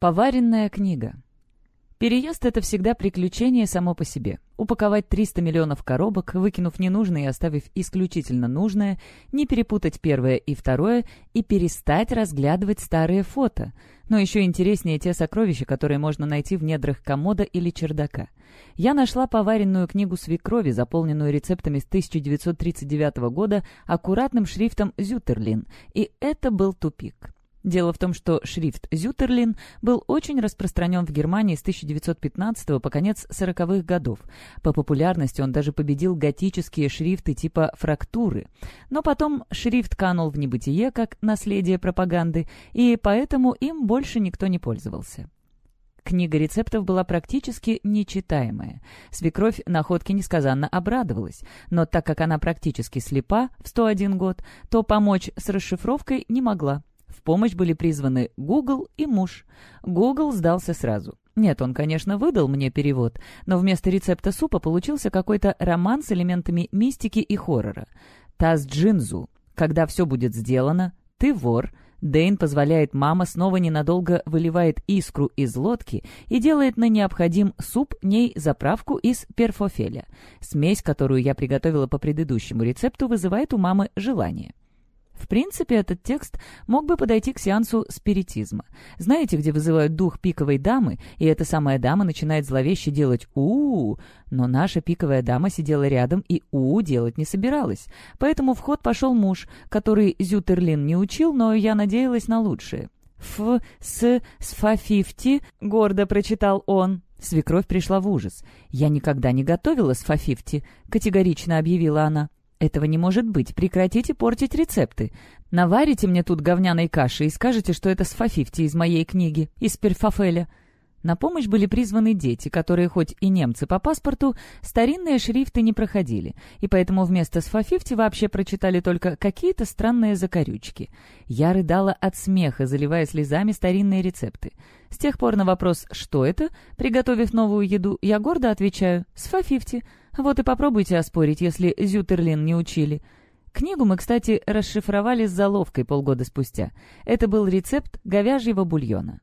Поваренная книга. Переезд — это всегда приключение само по себе. Упаковать 300 миллионов коробок, выкинув ненужное и оставив исключительно нужное, не перепутать первое и второе и перестать разглядывать старые фото. Но еще интереснее те сокровища, которые можно найти в недрах комода или чердака. Я нашла поваренную книгу свекрови, заполненную рецептами с 1939 года, аккуратным шрифтом «Зютерлин», и это был тупик. Дело в том, что шрифт «Зютерлин» был очень распространен в Германии с 1915 по конец 40-х годов. По популярности он даже победил готические шрифты типа «фрактуры». Но потом шрифт канул в небытие как наследие пропаганды, и поэтому им больше никто не пользовался. Книга рецептов была практически нечитаемая. Свекровь находки несказанно обрадовалась, но так как она практически слепа в 101 год, то помочь с расшифровкой не могла. В помощь были призваны Google и муж. Google сдался сразу. Нет, он, конечно, выдал мне перевод, но вместо рецепта супа получился какой-то роман с элементами мистики и хоррора. Таз Джинзу. Когда все будет сделано, ты вор. Дэйн позволяет мама снова ненадолго выливает искру из лодки и делает на необходим суп ней заправку из перфофеля. Смесь, которую я приготовила по предыдущему рецепту, вызывает у мамы желание. В принципе, этот текст мог бы подойти к сеансу спиритизма. Знаете, где вызывают дух пиковой дамы, и эта самая дама начинает зловеще делать у, -у, -у но наша пиковая дама сидела рядом и у, -у делать не собиралась. Поэтому в ход пошел муж, который Зютерлин не учил, но я надеялась на лучшее. «Ф, с, сфа-фифти», — гордо прочитал он. Свекровь пришла в ужас. «Я никогда не готовила сфа-фифти», — категорично объявила она. «Этого не может быть. Прекратите портить рецепты. Наварите мне тут говняной каши и скажете, что это с фафифти из моей книги, из перфафеля». На помощь были призваны дети, которые хоть и немцы по паспорту, старинные шрифты не проходили, и поэтому вместо «сфафифти» вообще прочитали только какие-то странные закорючки. Я рыдала от смеха, заливая слезами старинные рецепты. С тех пор на вопрос «что это?», приготовив новую еду, я гордо отвечаю «сфафифти». Вот и попробуйте оспорить, если Зютерлин не учили. Книгу мы, кстати, расшифровали с заловкой полгода спустя. Это был рецепт говяжьего бульона.